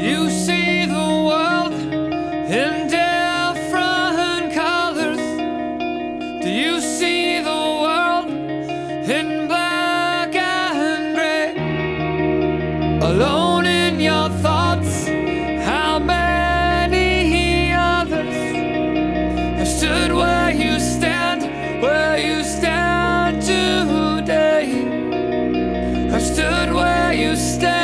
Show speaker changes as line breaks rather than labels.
You see the world in different colors. Do you see the world in black and gray? Alone in your thoughts, how many others have stood where you stand, where you stand today? Have stood where you stand.